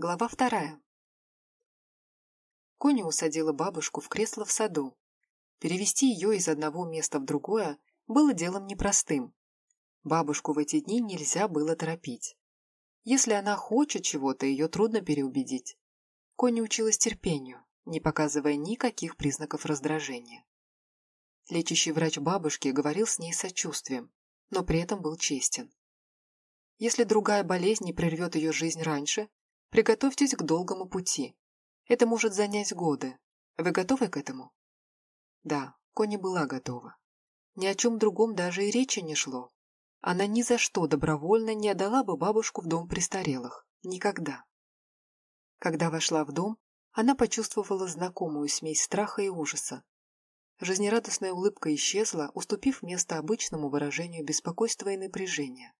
Глава вторая. Коня усадила бабушку в кресло в саду. Перевести ее из одного места в другое было делом непростым. Бабушку в эти дни нельзя было торопить. Если она хочет чего-то, ее трудно переубедить. Коня училась терпению, не показывая никаких признаков раздражения. Лечащий врач бабушки говорил с ней сочувствием, но при этом был честен. Если другая болезнь не прервет ее жизнь раньше, Приготовьтесь к долгому пути. Это может занять годы. Вы готовы к этому? Да, Кони была готова. Ни о чем другом даже и речи не шло. Она ни за что добровольно не отдала бы бабушку в дом престарелых. Никогда. Когда вошла в дом, она почувствовала знакомую смесь страха и ужаса. Жизнерадостная улыбка исчезла, уступив место обычному выражению беспокойства и напряжения.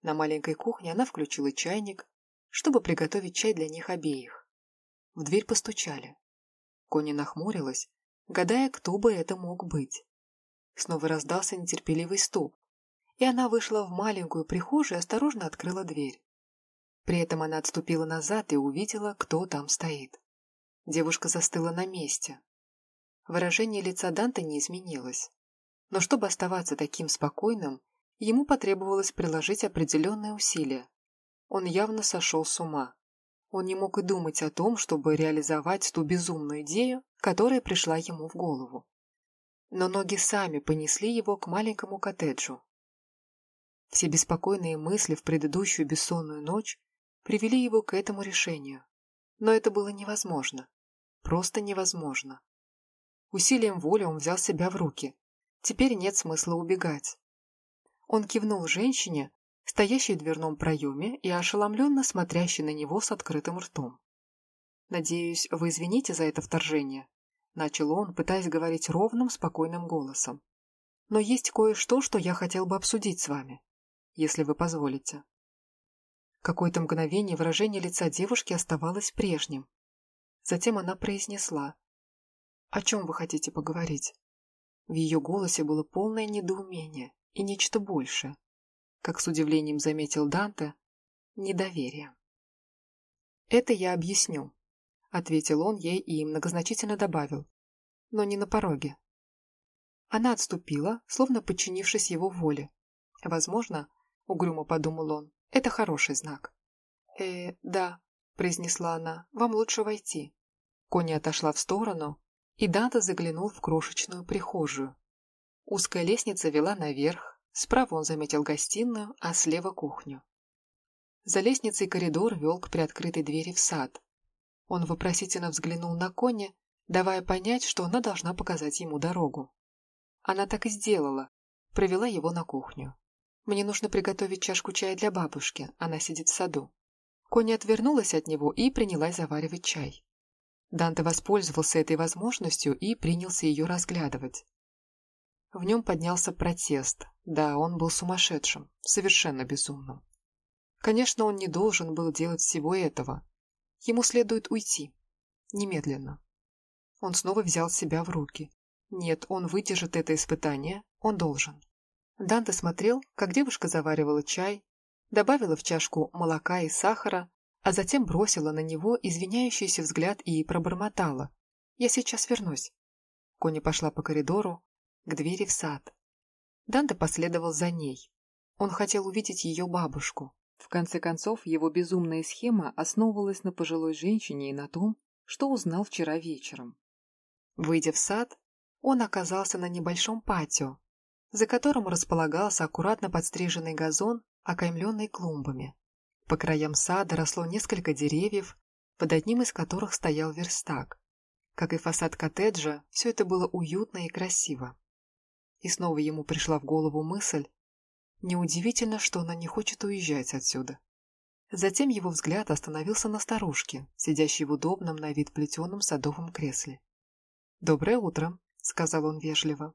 На маленькой кухне она включила чайник, чтобы приготовить чай для них обеих. В дверь постучали. Кони нахмурилась, гадая, кто бы это мог быть. Снова раздался нетерпеливый стук, и она вышла в маленькую прихожую и осторожно открыла дверь. При этом она отступила назад и увидела, кто там стоит. Девушка застыла на месте. Выражение лица Данте не изменилось. Но чтобы оставаться таким спокойным, ему потребовалось приложить определенные усилия, он явно сошел с ума. Он не мог и думать о том, чтобы реализовать ту безумную идею, которая пришла ему в голову. Но ноги сами понесли его к маленькому коттеджу. Все беспокойные мысли в предыдущую бессонную ночь привели его к этому решению. Но это было невозможно. Просто невозможно. Усилием воли он взял себя в руки. Теперь нет смысла убегать. Он кивнул женщине, стоящий в дверном проеме и ошеломленно смотрящий на него с открытым ртом. «Надеюсь, вы извините за это вторжение», — начал он, пытаясь говорить ровным, спокойным голосом. «Но есть кое-что, что я хотел бы обсудить с вами, если вы позволите». Какое-то мгновение выражение лица девушки оставалось прежним. Затем она произнесла. «О чем вы хотите поговорить?» В ее голосе было полное недоумение и нечто большее как с удивлением заметил Данте, недоверие. «Это я объясню», — ответил он ей и многозначительно добавил, «но не на пороге». Она отступила, словно подчинившись его воле. Возможно, — угрюмо подумал он, — это хороший знак. «Э, да», — произнесла она, — «вам лучше войти». Коня отошла в сторону, и Данте заглянул в крошечную прихожую. Узкая лестница вела наверх, Справа он заметил гостиную, а слева кухню. За лестницей коридор вел к приоткрытой двери в сад. Он вопросительно взглянул на Кони, давая понять, что она должна показать ему дорогу. Она так и сделала, провела его на кухню. «Мне нужно приготовить чашку чая для бабушки, она сидит в саду». Коня отвернулась от него и принялась заваривать чай. Данте воспользовался этой возможностью и принялся ее разглядывать. В нем поднялся протест. Да, он был сумасшедшим, совершенно безумным. Конечно, он не должен был делать всего этого. Ему следует уйти. Немедленно. Он снова взял себя в руки. Нет, он выдержит это испытание. Он должен. Данте смотрел, как девушка заваривала чай, добавила в чашку молока и сахара, а затем бросила на него извиняющийся взгляд и пробормотала. «Я сейчас вернусь». Кони пошла по коридору, к двери в сад. Данте последовал за ней. Он хотел увидеть ее бабушку. В конце концов, его безумная схема основывалась на пожилой женщине и на том, что узнал вчера вечером. Выйдя в сад, он оказался на небольшом патио, за которым располагался аккуратно подстриженный газон, окаймленный клумбами. По краям сада росло несколько деревьев, под одним из которых стоял верстак. Как и фасад коттеджа, все это было уютно и красиво. И снова ему пришла в голову мысль, неудивительно, что она не хочет уезжать отсюда. Затем его взгляд остановился на старушке, сидящей в удобном на вид плетеном садовом кресле. «Доброе утро», — сказал он вежливо.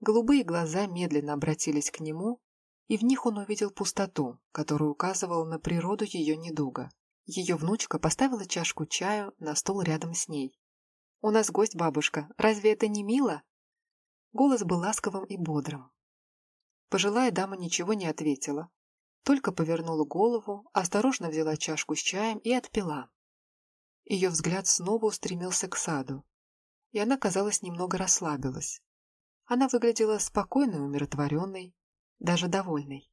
Голубые глаза медленно обратились к нему, и в них он увидел пустоту, которая указывала на природу ее недуга. Ее внучка поставила чашку чаю на стол рядом с ней. «У нас гость, бабушка. Разве это не мило?» Голос был ласковым и бодрым. Пожилая дама ничего не ответила, только повернула голову, осторожно взяла чашку с чаем и отпила. Ее взгляд снова устремился к саду, и она, казалось, немного расслабилась. Она выглядела спокойной, умиротворенной, даже довольной.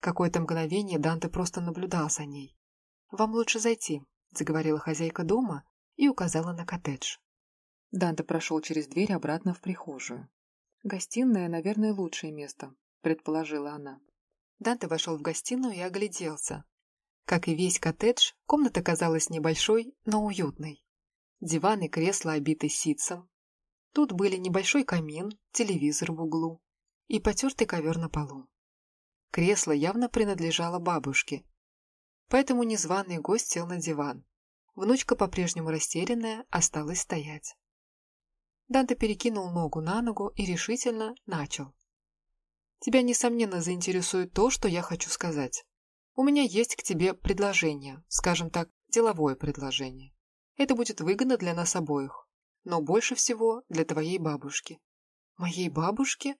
Какое-то мгновение Данте просто наблюдал за ней. «Вам лучше зайти», — заговорила хозяйка дома и указала на коттедж. Данте прошел через дверь обратно в прихожую. «Гостиная, наверное, лучшее место», — предположила она. Данте вошел в гостиную и огляделся. Как и весь коттедж, комната казалась небольшой, но уютной. Диван и кресло обиты ситцем. Тут были небольшой камин, телевизор в углу и потертый ковер на полу. Кресло явно принадлежало бабушке. Поэтому незваный гость сел на диван. Внучка, по-прежнему растерянная, осталась стоять. Данте перекинул ногу на ногу и решительно начал. «Тебя, несомненно, заинтересует то, что я хочу сказать. У меня есть к тебе предложение, скажем так, деловое предложение. Это будет выгодно для нас обоих, но больше всего для твоей бабушки». «Моей бабушки?»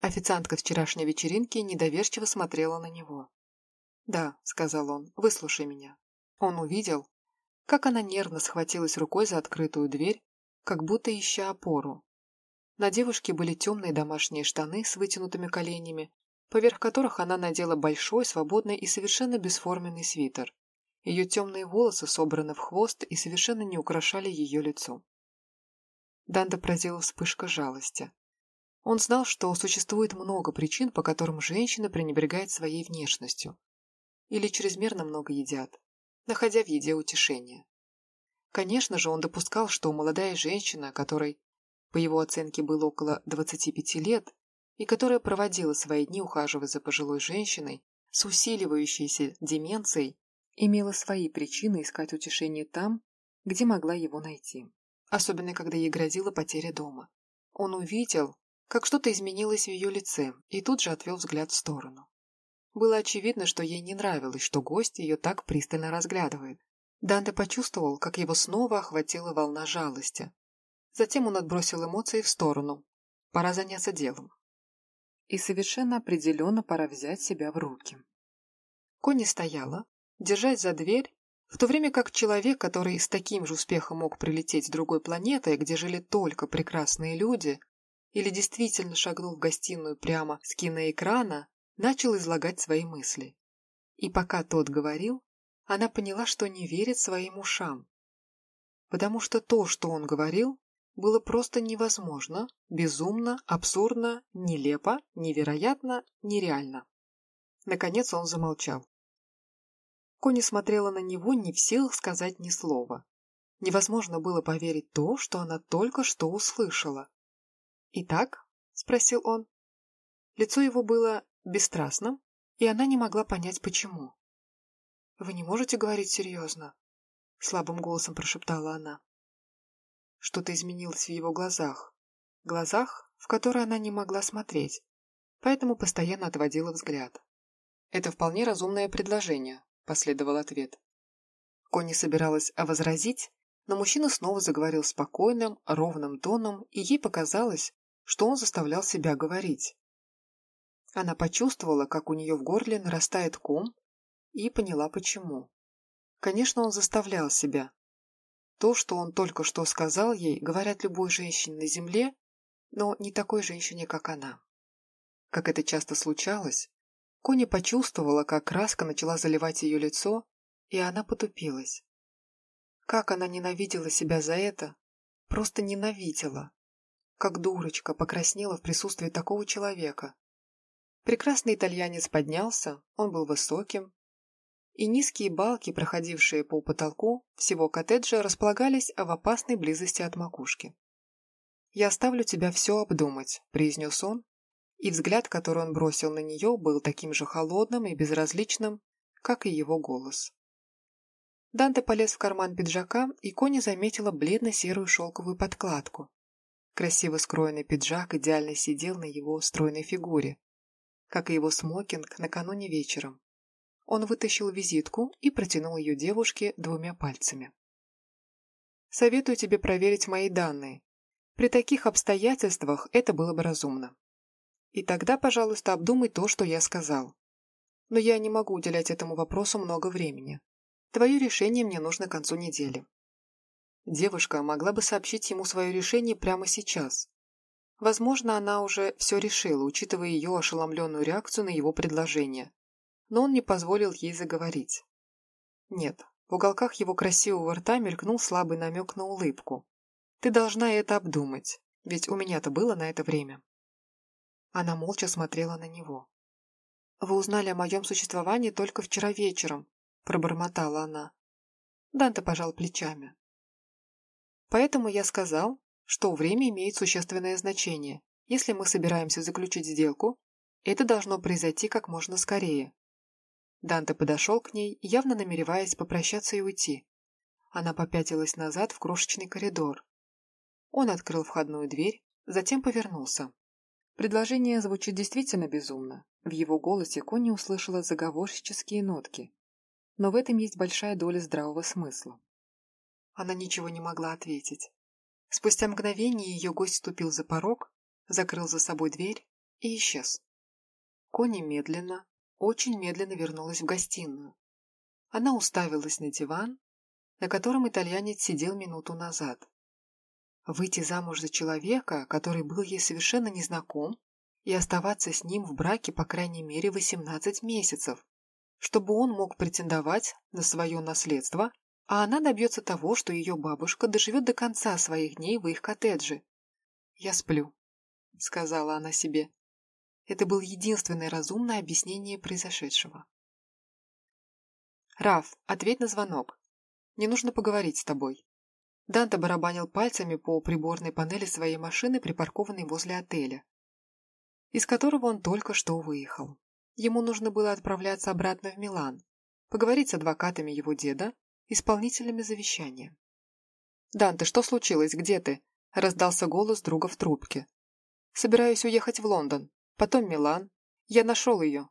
Официантка вчерашней вечеринки недоверчиво смотрела на него. «Да», — сказал он, — «выслушай меня». Он увидел, как она нервно схватилась рукой за открытую дверь, как будто ища опору. На девушке были темные домашние штаны с вытянутыми коленями, поверх которых она надела большой, свободный и совершенно бесформенный свитер. Ее темные волосы собраны в хвост и совершенно не украшали ее лицо. Данда поразила вспышка жалости. Он знал, что существует много причин, по которым женщина пренебрегает своей внешностью. Или чрезмерно много едят, находя в еде утешение. Конечно же, он допускал, что молодая женщина, которой, по его оценке, было около 25 лет, и которая проводила свои дни, ухаживая за пожилой женщиной, с усиливающейся деменцией, имела свои причины искать утешение там, где могла его найти. Особенно, когда ей грозила потеря дома. Он увидел, как что-то изменилось в ее лице, и тут же отвел взгляд в сторону. Было очевидно, что ей не нравилось, что гость ее так пристально разглядывает. Данте почувствовал, как его снова охватила волна жалости. Затем он отбросил эмоции в сторону. Пора заняться делом. И совершенно определенно пора взять себя в руки. Кони стояла, держась за дверь, в то время как человек, который с таким же успехом мог прилететь с другой планеты, где жили только прекрасные люди, или действительно шагнул в гостиную прямо с киноэкрана, начал излагать свои мысли. И пока тот говорил, она поняла, что не верит своим ушам. Потому что то, что он говорил, было просто невозможно, безумно, абсурдно, нелепо, невероятно, нереально. Наконец он замолчал. Кони смотрела на него, не в силах сказать ни слова. Невозможно было поверить то, что она только что услышала. «Итак?» — спросил он. Лицо его было бесстрастным, и она не могла понять, почему. «Вы не можете говорить серьезно?» — слабым голосом прошептала она. Что-то изменилось в его глазах. Глазах, в которые она не могла смотреть, поэтому постоянно отводила взгляд. «Это вполне разумное предложение», — последовал ответ. Конни собиралась возразить, но мужчина снова заговорил спокойным, ровным тоном, и ей показалось, что он заставлял себя говорить. Она почувствовала, как у нее в горле нарастает ком, и поняла почему. Конечно, он заставлял себя. То, что он только что сказал ей, говорят любой женщине на земле, но не такой женщине, как она. Как это часто случалось, Кони почувствовала, как краска начала заливать ее лицо, и она потупилась. Как она ненавидела себя за это, просто ненавидела как дурочка, покраснела в присутствии такого человека. Прекрасный итальянец поднялся, он был высоким, и низкие балки, проходившие по потолку всего коттеджа, располагались в опасной близости от макушки. «Я оставлю тебя все обдумать», — произнес он, и взгляд, который он бросил на нее, был таким же холодным и безразличным, как и его голос. Данте полез в карман пиджака, и Кони заметила бледно-серую шелковую подкладку, Красиво скроенный пиджак идеально сидел на его стройной фигуре, как и его смокинг накануне вечером. Он вытащил визитку и протянул ее девушке двумя пальцами. «Советую тебе проверить мои данные. При таких обстоятельствах это было бы разумно. И тогда, пожалуйста, обдумай то, что я сказал. но я не могу уделять этому вопросу много времени. Твое решение мне нужно к концу недели». Девушка могла бы сообщить ему свое решение прямо сейчас. Возможно, она уже все решила, учитывая ее ошеломленную реакцию на его предложение. Но он не позволил ей заговорить. Нет, в уголках его красивого рта мелькнул слабый намек на улыбку. «Ты должна это обдумать, ведь у меня-то было на это время». Она молча смотрела на него. «Вы узнали о моем существовании только вчера вечером», — пробормотала она. Данте пожал плечами. «Поэтому я сказал, что время имеет существенное значение. Если мы собираемся заключить сделку, это должно произойти как можно скорее. Данте подошел к ней, явно намереваясь попрощаться и уйти. Она попятилась назад в крошечный коридор. Он открыл входную дверь, затем повернулся. Предложение звучит действительно безумно. В его голосе Конни услышала заговорщические нотки. Но в этом есть большая доля здравого смысла. Она ничего не могла ответить. Спустя мгновение ее гость ступил за порог, закрыл за собой дверь и исчез. Конни медленно, очень медленно вернулась в гостиную. Она уставилась на диван, на котором итальянец сидел минуту назад. Выйти замуж за человека, который был ей совершенно незнаком, и оставаться с ним в браке по крайней мере 18 месяцев, чтобы он мог претендовать на свое наследство, а она добьется того, что ее бабушка доживет до конца своих дней в их коттедже. «Я сплю», — сказала она себе. Это было единственное разумное объяснение произошедшего. «Раф, ответь на звонок. Мне нужно поговорить с тобой». Данте барабанил пальцами по приборной панели своей машины, припаркованной возле отеля, из которого он только что выехал. Ему нужно было отправляться обратно в Милан, поговорить с адвокатами его деда, исполнителями завещания. «Данте, что случилось? Где ты?» – раздался голос друга в трубке. «Собираюсь уехать в Лондон потом Милан. Я нашел ее.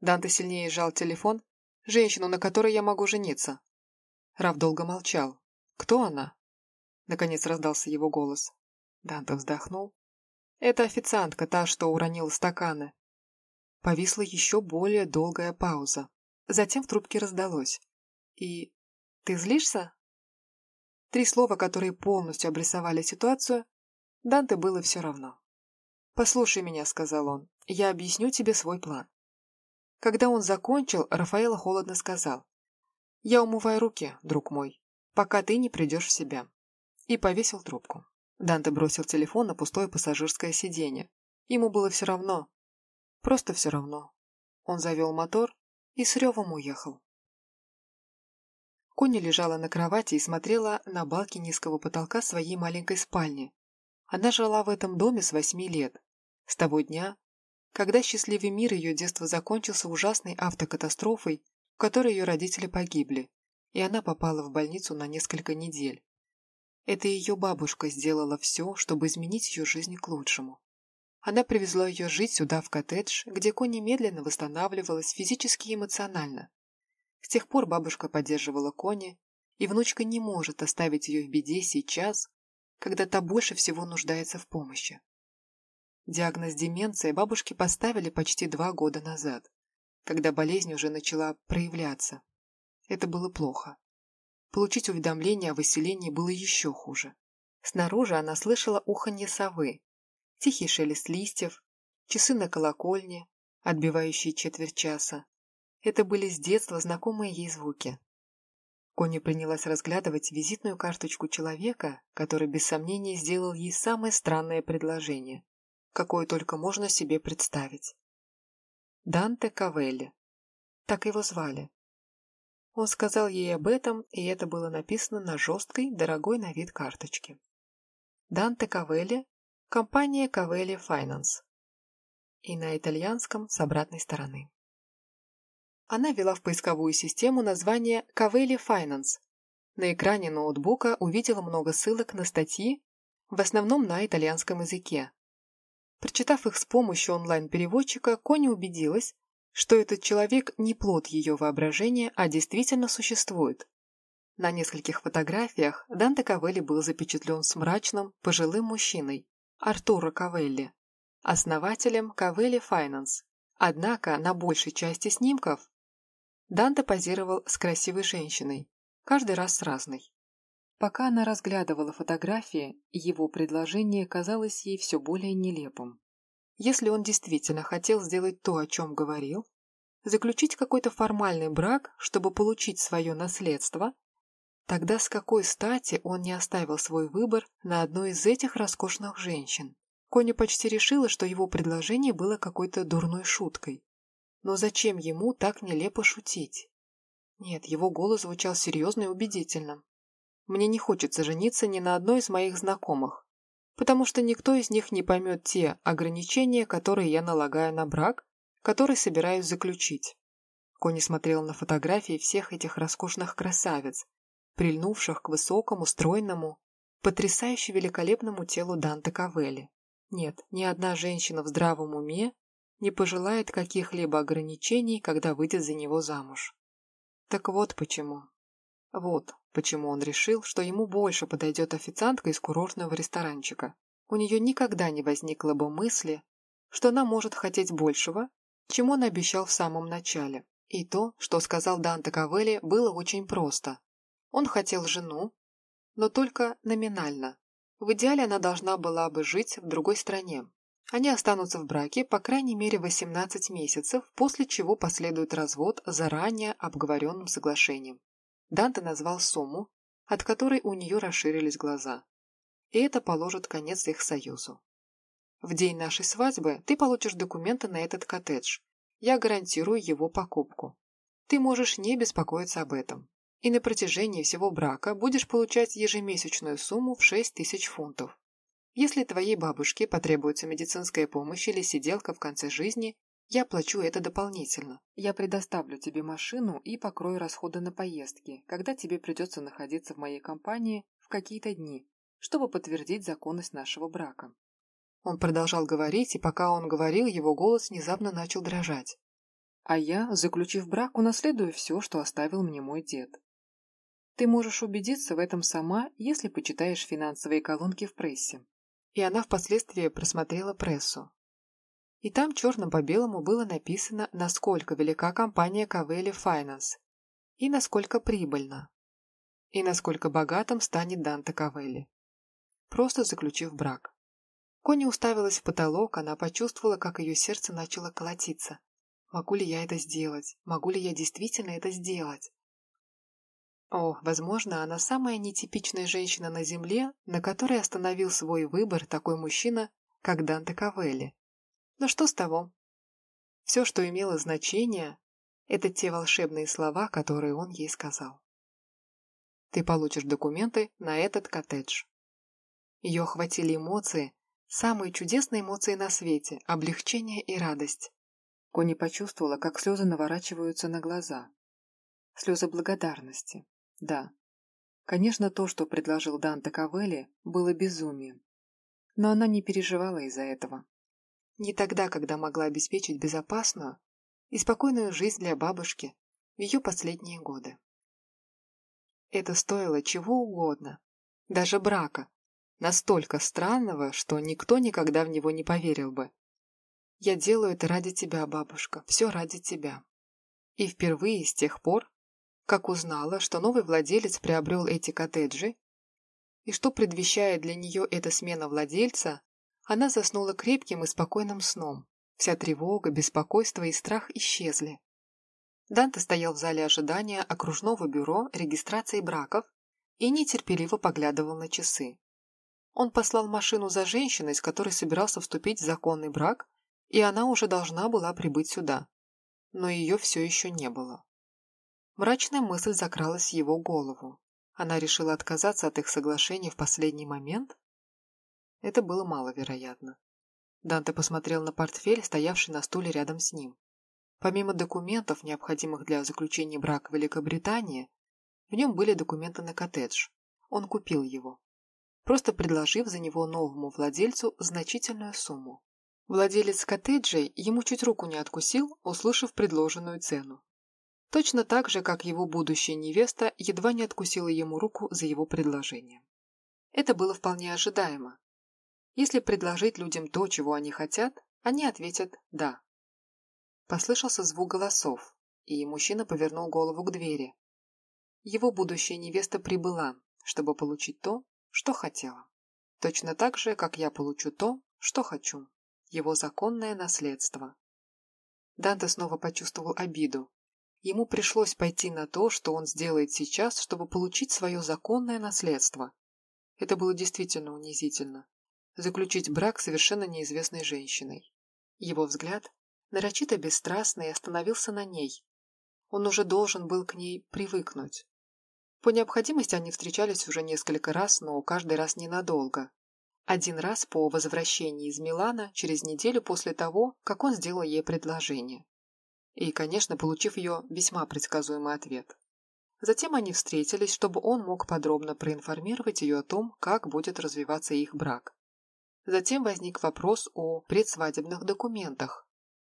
Данте сильнее сжал телефон, женщину, на которой я могу жениться. Раф долго молчал. «Кто она?» Наконец раздался его голос. Данте вздохнул. «Это официантка, та, что уронила стаканы». Повисла еще более долгая пауза. Затем в трубке раздалось. «И... ты злишься?» Три слова, которые полностью обрисовали ситуацию, Данте было все равно. «Послушай меня», — сказал он, — «я объясню тебе свой план». Когда он закончил, Рафаэл холодно сказал, «Я умываю руки, друг мой, пока ты не придешь в себя». И повесил трубку. Данте бросил телефон на пустое пассажирское сиденье. Ему было все равно. Просто все равно. Он завел мотор и с ревом уехал. Кони лежала на кровати и смотрела на балки низкого потолка своей маленькой спальни, она жила в этом доме с восьми лет, с того дня, когда счастливый мир ее детства закончился ужасной автокатастрофой, в которой ее родители погибли, и она попала в больницу на несколько недель. Это ее бабушка сделала все, чтобы изменить ее жизнь к лучшему. Она привезла ее жить сюда, в коттедж, где Кони медленно восстанавливалась физически и эмоционально. С тех пор бабушка поддерживала Кони, и внучка не может оставить ее в беде сейчас, когда та больше всего нуждается в помощи. Диагноз деменция бабушке поставили почти два года назад, когда болезнь уже начала проявляться. Это было плохо. Получить уведомление о выселении было еще хуже. Снаружи она слышала уханье совы, тихий шелест листьев, часы на колокольне, отбивающие четверть часа. Это были с детства знакомые ей звуки. Кони принялась разглядывать визитную карточку человека, который без сомнения сделал ей самое странное предложение, какое только можно себе представить. Данте Кавелли. Так его звали. Он сказал ей об этом, и это было написано на жесткой, дорогой на вид карточке. Данте Кавелли, компания Кавелли Finance. И на итальянском с обратной стороны. Она ввела в поисковую систему название Cavelli Finance. На экране ноутбука увидела много ссылок на статьи, в основном на итальянском языке. Прочитав их с помощью онлайн-переводчика, Кони убедилась, что этот человек не плод ее воображения, а действительно существует. На нескольких фотографиях Данте Кавелли был запечатлен с мрачным, пожилым мужчиной, Артуро Кавелли, основателем Кавелли Finance, Однако на большей части снимков Данте позировал с красивой женщиной, каждый раз с разной. Пока она разглядывала фотографии, его предложение казалось ей все более нелепым. Если он действительно хотел сделать то, о чем говорил, заключить какой-то формальный брак, чтобы получить свое наследство, тогда с какой стати он не оставил свой выбор на одной из этих роскошных женщин? Коня почти решила, что его предложение было какой-то дурной шуткой. Но зачем ему так нелепо шутить? Нет, его голос звучал серьезно и убедительно. Мне не хочется жениться ни на одной из моих знакомых, потому что никто из них не поймет те ограничения, которые я налагаю на брак, который собираюсь заключить. Кони смотрел на фотографии всех этих роскошных красавиц, прильнувших к высокому, стройному, потрясающе великолепному телу Данте Кавелли. Нет, ни одна женщина в здравом уме не пожелает каких-либо ограничений, когда выйдет за него замуж. Так вот почему. Вот почему он решил, что ему больше подойдет официантка из курортного ресторанчика. У нее никогда не возникло бы мысли, что она может хотеть большего, чем он обещал в самом начале. И то, что сказал Данте Кавелли, было очень просто. Он хотел жену, но только номинально, в идеале она должна была бы жить в другой стране. Они останутся в браке по крайней мере 18 месяцев, после чего последует развод заранее обговоренным соглашением. Данте назвал сумму, от которой у нее расширились глаза. И это положит конец их союзу. В день нашей свадьбы ты получишь документы на этот коттедж. Я гарантирую его покупку. Ты можешь не беспокоиться об этом и на протяжении всего брака будешь получать ежемесячную сумму в 6 тысяч фунтов. Если твоей бабушке потребуется медицинская помощь или сиделка в конце жизни, я плачу это дополнительно. Я предоставлю тебе машину и покрою расходы на поездки, когда тебе придется находиться в моей компании в какие-то дни, чтобы подтвердить законность нашего брака. Он продолжал говорить, и пока он говорил, его голос внезапно начал дрожать. А я, заключив брак, унаследую все, что оставил мне мой дед. Ты можешь убедиться в этом сама, если почитаешь финансовые колонки в прессе. И она впоследствии просмотрела прессу. И там черным по белому было написано, насколько велика компания Кавели Finance и насколько прибыльна, и насколько богатым станет Данте Кавели, просто заключив брак. Кони уставилась в потолок, она почувствовала, как ее сердце начало колотиться. Могу ли я это сделать? Могу ли я действительно это сделать? О, возможно, она самая нетипичная женщина на Земле, на которой остановил свой выбор такой мужчина, как Данте Кавелли. Но что с того? Все, что имело значение, это те волшебные слова, которые он ей сказал. Ты получишь документы на этот коттедж. Ее охватили эмоции, самые чудесные эмоции на свете, облегчение и радость. Кони почувствовала, как слезы наворачиваются на глаза. Слезы благодарности. Да. Конечно, то, что предложил Данте Кавелли, было безумием. Но она не переживала из-за этого. Не тогда, когда могла обеспечить безопасную и спокойную жизнь для бабушки в ее последние годы. Это стоило чего угодно, даже брака, настолько странного, что никто никогда в него не поверил бы. Я делаю это ради тебя, бабушка, все ради тебя. И впервые с тех пор как узнала, что новый владелец приобрел эти коттеджи, и что предвещает для нее эта смена владельца, она заснула крепким и спокойным сном. Вся тревога, беспокойство и страх исчезли. Данте стоял в зале ожидания окружного бюро регистрации браков и нетерпеливо поглядывал на часы. Он послал машину за женщиной, с которой собирался вступить в законный брак, и она уже должна была прибыть сюда. Но ее все еще не было. Мрачная мысль закралась в его голову. Она решила отказаться от их соглашения в последний момент? Это было маловероятно. Данте посмотрел на портфель, стоявший на стуле рядом с ним. Помимо документов, необходимых для заключения брака в Великобритании, в нем были документы на коттедж. Он купил его, просто предложив за него новому владельцу значительную сумму. Владелец коттеджей ему чуть руку не откусил, услышав предложенную цену. Точно так же, как его будущая невеста едва не откусила ему руку за его предложение. Это было вполне ожидаемо. Если предложить людям то, чего они хотят, они ответят «да». Послышался звук голосов, и мужчина повернул голову к двери. Его будущая невеста прибыла, чтобы получить то, что хотела. Точно так же, как я получу то, что хочу. Его законное наследство. Данте снова почувствовал обиду. Ему пришлось пойти на то, что он сделает сейчас, чтобы получить свое законное наследство. Это было действительно унизительно. Заключить брак совершенно неизвестной женщиной. Его взгляд, нарочито бесстрастный, остановился на ней. Он уже должен был к ней привыкнуть. По необходимости они встречались уже несколько раз, но каждый раз ненадолго. Один раз по возвращении из Милана через неделю после того, как он сделал ей предложение. И, конечно, получив ее весьма предсказуемый ответ. Затем они встретились, чтобы он мог подробно проинформировать ее о том, как будет развиваться их брак. Затем возник вопрос о предсвадебных документах.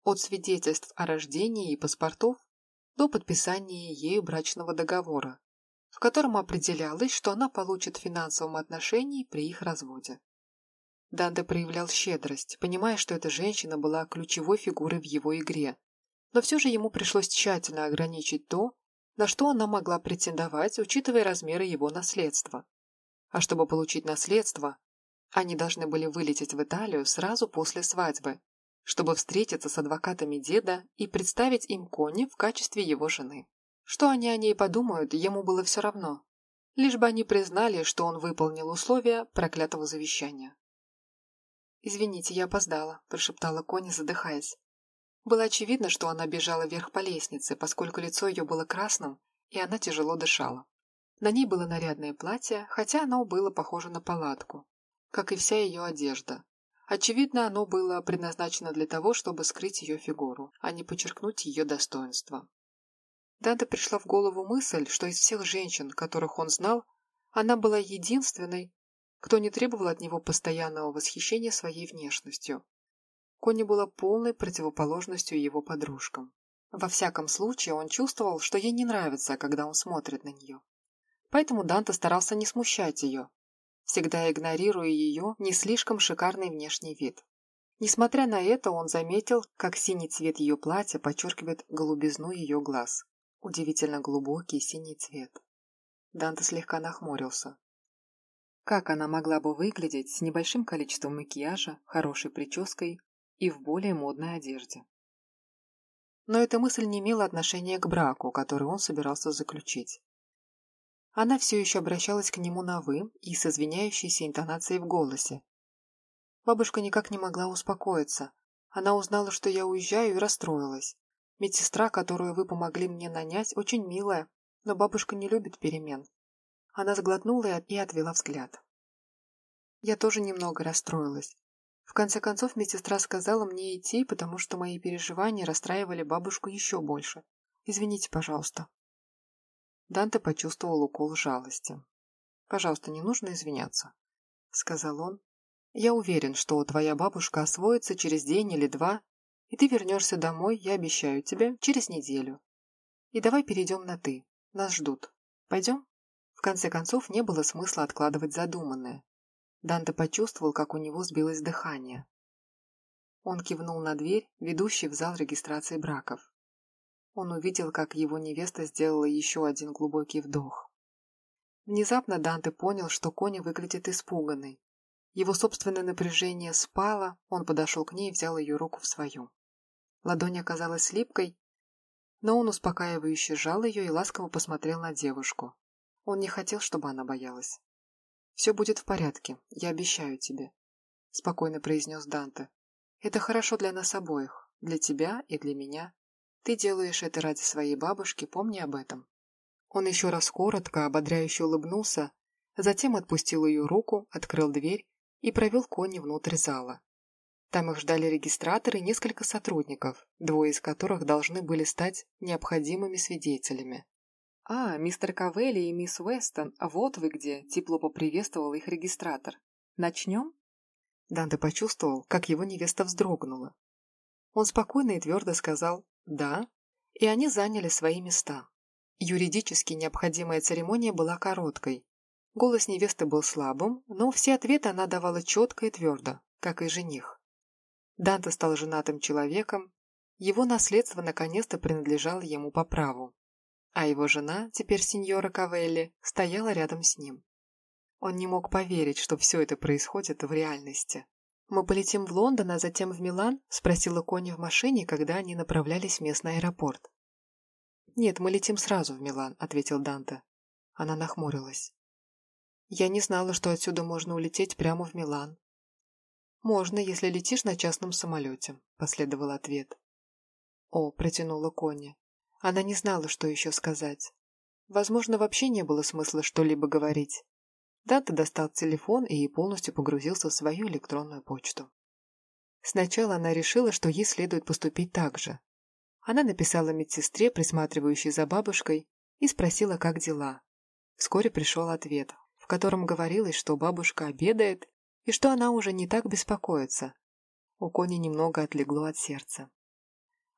От свидетельств о рождении и паспортов до подписания ею брачного договора, в котором определялось, что она получит в финансовом отношении при их разводе. Данте проявлял щедрость, понимая, что эта женщина была ключевой фигурой в его игре, но все же ему пришлось тщательно ограничить то, на что она могла претендовать, учитывая размеры его наследства. А чтобы получить наследство, они должны были вылететь в Италию сразу после свадьбы, чтобы встретиться с адвокатами деда и представить им Конни в качестве его жены. Что они о ней подумают, ему было все равно. Лишь бы они признали, что он выполнил условия проклятого завещания. «Извините, я опоздала», – прошептала Конни, задыхаясь. Было очевидно, что она бежала вверх по лестнице, поскольку лицо ее было красным, и она тяжело дышала. На ней было нарядное платье, хотя оно было похоже на палатку, как и вся ее одежда. Очевидно, оно было предназначено для того, чтобы скрыть ее фигуру, а не подчеркнуть ее достоинство. Данте пришла в голову мысль, что из всех женщин, которых он знал, она была единственной, кто не требовал от него постоянного восхищения своей внешностью. Кони была полной противоположностью его подружкам. Во всяком случае, он чувствовал, что ей не нравится, когда он смотрит на нее. Поэтому Данте старался не смущать ее, всегда игнорируя ее не слишком шикарный внешний вид. Несмотря на это, он заметил, как синий цвет ее платья подчеркивает голубизну ее глаз. Удивительно глубокий синий цвет. Данте слегка нахмурился. Как она могла бы выглядеть с небольшим количеством макияжа, хорошей прической и в более модной одежде? Но эта мысль не имела отношения к браку, который он собирался заключить. Она все еще обращалась к нему на «вы» и с извиняющейся интонацией в голосе. Бабушка никак не могла успокоиться. Она узнала, что я уезжаю, и расстроилась. Медсестра, которую вы помогли мне нанять, очень милая, но бабушка не любит перемен. Она сглотнула и отвела взгляд. Я тоже немного расстроилась. В конце концов, медсестра сказала мне идти, потому что мои переживания расстраивали бабушку еще больше. Извините, пожалуйста. Данте почувствовал укол жалости. «Пожалуйста, не нужно извиняться», — сказал он. «Я уверен, что твоя бабушка освоится через день или два, и ты вернешься домой, я обещаю тебе, через неделю. И давай перейдем на «ты». Нас ждут. Пойдем?» В конце концов, не было смысла откладывать задуманное. Данте почувствовал, как у него сбилось дыхание. Он кивнул на дверь, ведущий в зал регистрации браков. Он увидел, как его невеста сделала еще один глубокий вдох. Внезапно Данте понял, что Кони выглядит испуганной. Его собственное напряжение спало, он подошел к ней и взял ее руку в свою. Ладонь оказалась липкой, но он успокаивающе сжал ее и ласково посмотрел на девушку. Он не хотел, чтобы она боялась. «Все будет в порядке, я обещаю тебе», — спокойно произнес Данте. «Это хорошо для нас обоих, для тебя и для меня. Ты делаешь это ради своей бабушки, помни об этом». Он еще раз коротко, ободряюще улыбнулся, затем отпустил ее руку, открыл дверь и провел кони внутрь зала. Там их ждали регистраторы и несколько сотрудников, двое из которых должны были стать необходимыми свидетелями. «А, мистер Кавелли и мисс Уэстон, вот вы где!» – тепло поприветствовал их регистратор. «Начнем?» Данте почувствовал, как его невеста вздрогнула. Он спокойно и твердо сказал «да», и они заняли свои места. Юридически необходимая церемония была короткой. Голос невесты был слабым, но все ответы она давала четко и твердо, как и жених. Данте стал женатым человеком, Его наследство наконец-то принадлежало ему по праву, а его жена, теперь сеньора Кавелли, стояла рядом с ним. Он не мог поверить, что все это происходит в реальности. «Мы полетим в Лондон, а затем в Милан?» – спросила Кони в машине, когда они направлялись в местный аэропорт. «Нет, мы летим сразу в Милан», – ответил Данте. Она нахмурилась. «Я не знала, что отсюда можно улететь прямо в Милан». «Можно, если летишь на частном самолете», – последовал ответ. «О», — протянула Коня. Она не знала, что еще сказать. Возможно, вообще не было смысла что-либо говорить. Дата достал телефон и полностью погрузился в свою электронную почту. Сначала она решила, что ей следует поступить так же. Она написала медсестре, присматривающей за бабушкой, и спросила, как дела. Вскоре пришел ответ, в котором говорилось, что бабушка обедает и что она уже не так беспокоится. У Кони немного отлегло от сердца.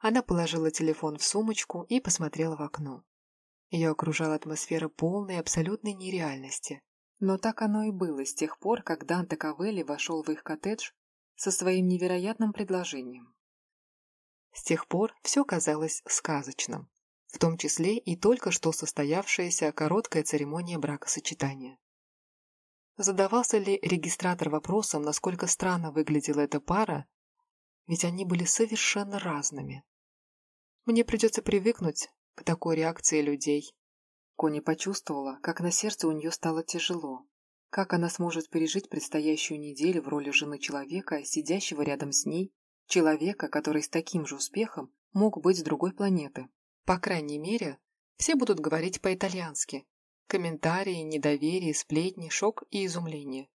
Она положила телефон в сумочку и посмотрела в окно. Ее окружала атмосфера полной абсолютной нереальности. Но так оно и было с тех пор, как Данте Кавелли вошел в их коттедж со своим невероятным предложением. С тех пор все казалось сказочным, в том числе и только что состоявшаяся короткая церемония бракосочетания. Задавался ли регистратор вопросом, насколько странно выглядела эта пара, ведь они были совершенно разными. Мне придется привыкнуть к такой реакции людей. Кони почувствовала, как на сердце у нее стало тяжело. Как она сможет пережить предстоящую неделю в роли жены человека, сидящего рядом с ней, человека, который с таким же успехом мог быть с другой планеты. По крайней мере, все будут говорить по-итальянски. Комментарии, недоверие, сплетни, шок и изумление.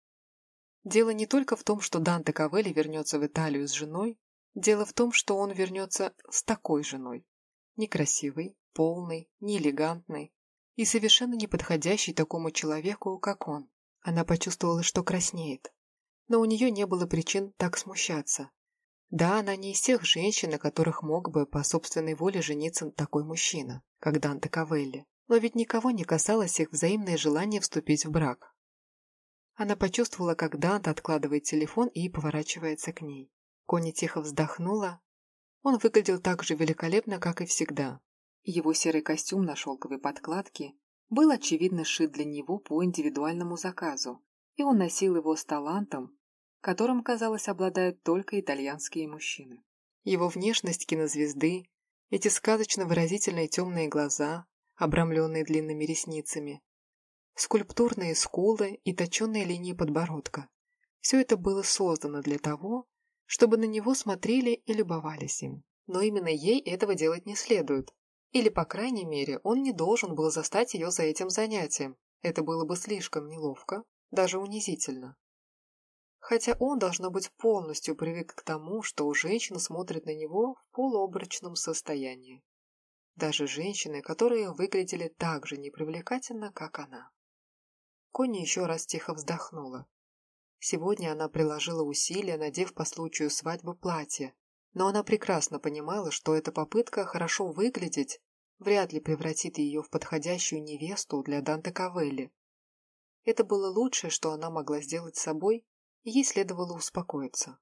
Дело не только в том, что Данте Кавелли вернется в Италию с женой, Дело в том, что он вернется с такой женой. Некрасивой, полной, неэлегантной и совершенно не подходящей такому человеку, как он. Она почувствовала, что краснеет. Но у нее не было причин так смущаться. Да, она не из тех женщин, на которых мог бы по собственной воле жениться такой мужчина, как Данте Кавелли. Но ведь никого не касалось их взаимное желание вступить в брак. Она почувствовала, как Данте откладывает телефон и поворачивается к ней. Кони тихо вздохнула. Он выглядел так же великолепно, как и всегда. Его серый костюм на шелковой подкладке был, очевидно, сшит для него по индивидуальному заказу, и он носил его с талантом, которым, казалось, обладают только итальянские мужчины. Его внешность кинозвезды, эти сказочно выразительные темные глаза, обрамленные длинными ресницами, скульптурные скулы и точенные линии подбородка. Все это было создано для того, чтобы на него смотрели и любовались им. Но именно ей этого делать не следует. Или, по крайней мере, он не должен был застать ее за этим занятием. Это было бы слишком неловко, даже унизительно. Хотя он, должно быть, полностью привык к тому, что у женщин смотрят на него в полуобрачном состоянии. Даже женщины, которые выглядели так же непривлекательно, как она. Конни еще раз тихо вздохнула. Сегодня она приложила усилия, надев по случаю свадьбы платье, но она прекрасно понимала, что эта попытка хорошо выглядеть вряд ли превратит ее в подходящую невесту для Данте Кавелли. Это было лучшее, что она могла сделать с собой, и ей следовало успокоиться.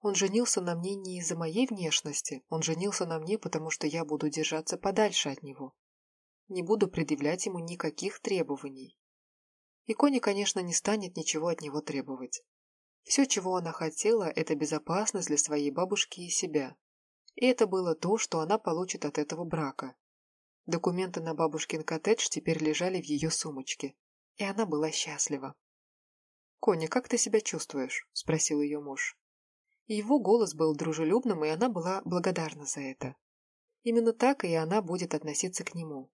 Он женился на мне не из-за моей внешности, он женился на мне, потому что я буду держаться подальше от него. Не буду предъявлять ему никаких требований. И Кони, конечно, не станет ничего от него требовать. Все, чего она хотела, это безопасность для своей бабушки и себя. И это было то, что она получит от этого брака. Документы на бабушкин коттедж теперь лежали в ее сумочке, и она была счастлива. «Коня, как ты себя чувствуешь?» – спросил ее муж. его голос был дружелюбным, и она была благодарна за это. Именно так и она будет относиться к нему.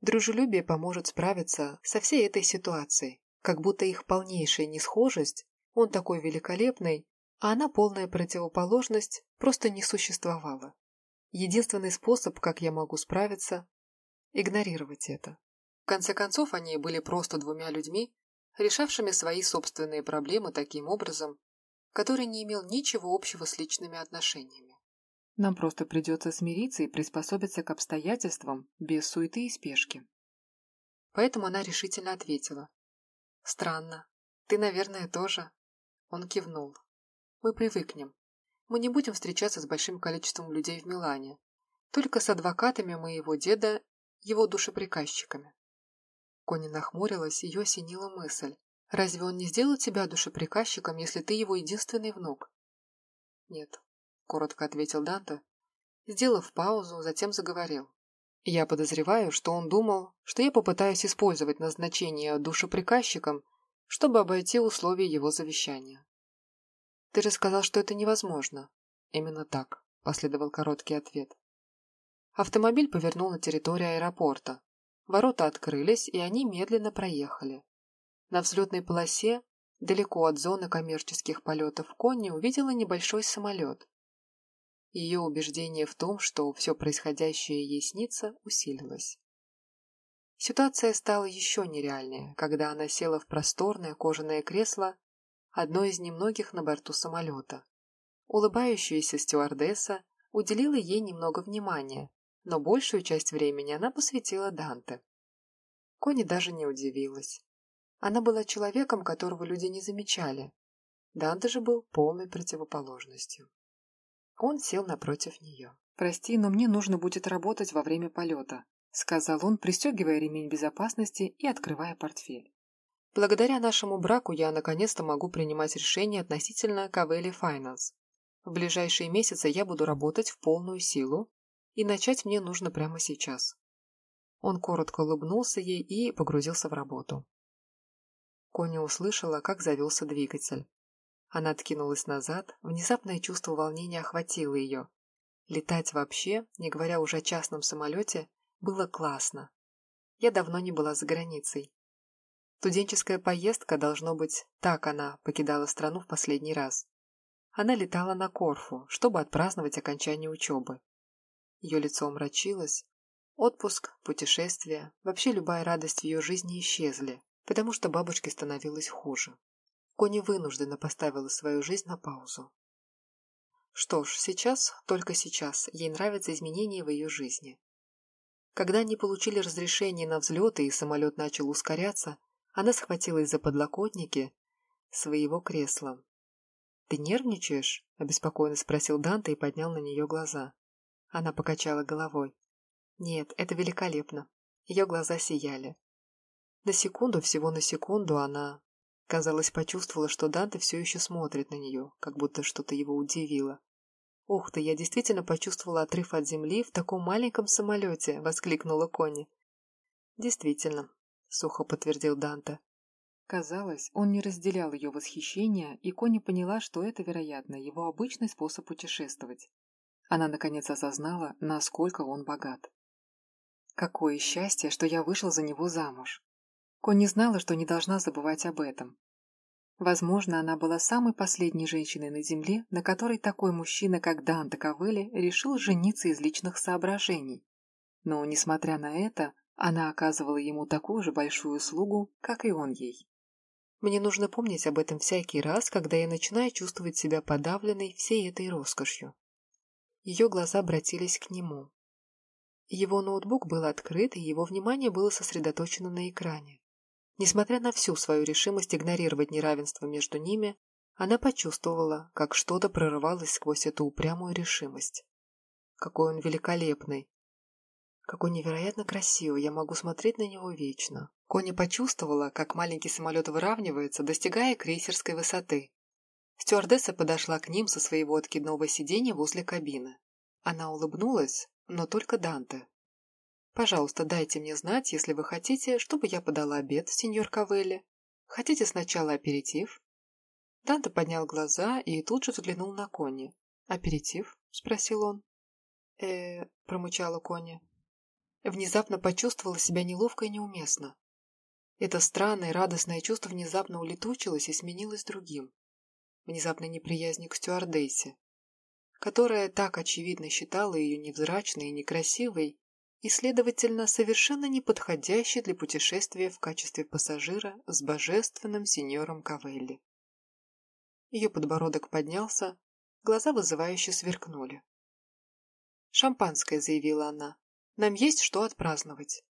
Дружелюбие поможет справиться со всей этой ситуацией, как будто их полнейшая несхожесть, он такой великолепный, а она полная противоположность, просто не существовала. Единственный способ, как я могу справиться – игнорировать это. В конце концов, они были просто двумя людьми, решавшими свои собственные проблемы таким образом, который не имел ничего общего с личными отношениями. Нам просто придется смириться и приспособиться к обстоятельствам без суеты и спешки. Поэтому она решительно ответила. «Странно. Ты, наверное, тоже?» Он кивнул. «Мы привыкнем. Мы не будем встречаться с большим количеством людей в Милане, только с адвокатами моего деда, его душеприказчиками. Кони нахмурилась, ее осенила мысль. Разве он не сделал тебя душеприказчиком, если ты его единственный внук? Нет, коротко ответил Данте, сделав паузу, затем заговорил. Я подозреваю, что он думал, что я попытаюсь использовать назначение душеприказчиком, чтобы обойти условия его завещания. Ты же сказал, что это невозможно. Именно так, последовал короткий ответ. Автомобиль повернул на территорию аэропорта. Ворота открылись, и они медленно проехали. На взлетной полосе, далеко от зоны коммерческих полетов, Конни увидела небольшой самолет. Ее убеждение в том, что все происходящее ей снится, усилилось. Ситуация стала еще нереальнее, когда она села в просторное кожаное кресло, одно из немногих на борту самолета. Улыбающаяся стюардесса уделила ей немного внимания, но большую часть времени она посвятила Данте. Кони даже не удивилась. Она была человеком, которого люди не замечали. Данте же был полной противоположностью. Он сел напротив нее. «Прости, но мне нужно будет работать во время полета», сказал он, пристегивая ремень безопасности и открывая портфель. «Благодаря нашему браку я наконец-то могу принимать решения относительно Кавели Finance. В ближайшие месяцы я буду работать в полную силу, и начать мне нужно прямо сейчас». Он коротко улыбнулся ей и погрузился в работу. Коня услышала, как завелся двигатель. Она откинулась назад, внезапное чувство волнения охватило ее. Летать вообще, не говоря уже о частном самолете, было классно. Я давно не была за границей. Студенческая поездка, должно быть, так она покидала страну в последний раз. Она летала на Корфу, чтобы отпраздновать окончание учебы. Ее лицо омрачилось. Отпуск, путешествия, вообще любая радость в ее жизни исчезли, потому что бабушке становилось хуже. Кони вынужденно поставила свою жизнь на паузу. Что ж, сейчас, только сейчас, ей нравятся изменения в ее жизни. Когда они получили разрешение на взлеты и самолет начал ускоряться, она схватилась за подлокотники своего кресла. «Ты нервничаешь?» – обеспокоенно спросил Данте и поднял на нее глаза. Она покачала головой. «Нет, это великолепно». Ее глаза сияли. На секунду, всего на секунду, она, казалось, почувствовала, что Данте все еще смотрит на нее, как будто что-то его удивило. «Ух ты, я действительно почувствовала отрыв от земли в таком маленьком самолете!» — воскликнула Конни. «Действительно», — сухо подтвердил Данте. Казалось, он не разделял ее восхищения, и Конни поняла, что это, вероятно, его обычный способ путешествовать. Она, наконец, осознала, насколько он богат. «Какое счастье, что я вышел за него замуж!» Конни знала, что не должна забывать об этом. Возможно, она была самой последней женщиной на Земле, на которой такой мужчина, как Данте Кавелли, решил жениться из личных соображений. Но, несмотря на это, она оказывала ему такую же большую услугу, как и он ей. Мне нужно помнить об этом всякий раз, когда я начинаю чувствовать себя подавленной всей этой роскошью. Ее глаза обратились к нему. Его ноутбук был открыт, и его внимание было сосредоточено на экране. Несмотря на всю свою решимость игнорировать неравенство между ними, она почувствовала, как что-то прорывалось сквозь эту упрямую решимость. Какой он великолепный! Какой невероятно красивый, я могу смотреть на него вечно. Коня почувствовала, как маленький самолет выравнивается, достигая крейсерской высоты. Стюардесса подошла к ним со своего откидного сиденья возле кабины. Она улыбнулась, но только Данте, Пожалуйста, дайте мне знать, если вы хотите, чтобы я подала обед, сеньор Кавелли. Хотите сначала аперитив?» Данте поднял глаза и тут же взглянул на Конни. «Аперитив?» — спросил он. э промычала Конни. Внезапно почувствовала себя неловко и неуместно. Это странное радостное чувство внезапно улетучилось и сменилось другим. Внезапной неприязнью к стюардессе, которая так очевидно считала ее невзрачной и некрасивой, и, следовательно, совершенно неподходящий для путешествия в качестве пассажира с божественным сеньором Кавелли. Ее подбородок поднялся, глаза вызывающе сверкнули. «Шампанское», — заявила она, — «нам есть что отпраздновать».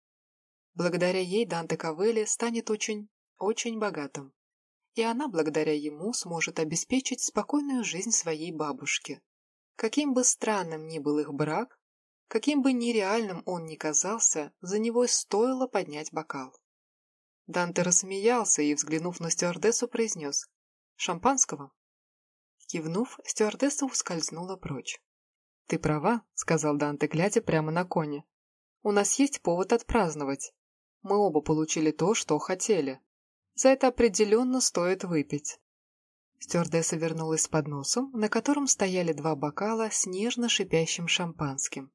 Благодаря ей Данте Кавелли станет очень, очень богатым, и она, благодаря ему, сможет обеспечить спокойную жизнь своей бабушке, Каким бы странным ни был их брак, каким бы нереальным он ни казался, за него стоило поднять бокал. Данте рассмеялся и, взглянув на стюардессу, произнес «Шампанского?». Кивнув, стюардесса ускользнула прочь. «Ты права», — сказал Данте, глядя прямо на коне. «У нас есть повод отпраздновать. Мы оба получили то, что хотели. За это определенно стоит выпить». Стюардесса вернулась с подносом, на котором стояли два бокала с нежно шипящим шампанским.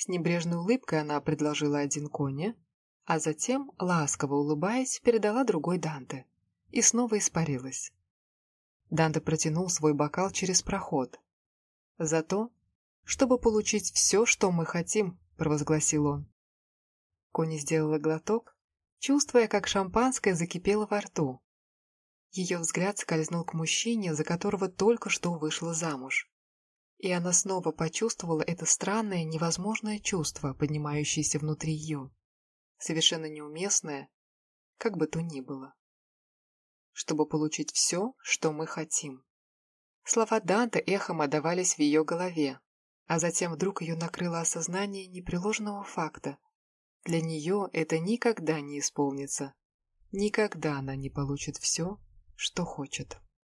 С небрежной улыбкой она предложила один коне, а затем, ласково улыбаясь, передала другой Данте и снова испарилась. Данте протянул свой бокал через проход. «За то, чтобы получить все, что мы хотим», — провозгласил он. Кони сделала глоток, чувствуя, как шампанское закипело во рту. Ее взгляд скользнул к мужчине, за которого только что вышла замуж. И она снова почувствовала это странное, невозможное чувство, поднимающееся внутри ее. Совершенно неуместное, как бы то ни было чтобы получить все, что мы хотим. Слова Данте эхом отдавались в ее голове, а затем вдруг ее накрыло осознание непреложного факта. Для нее это никогда не исполнится. Никогда она не получит все, что хочет.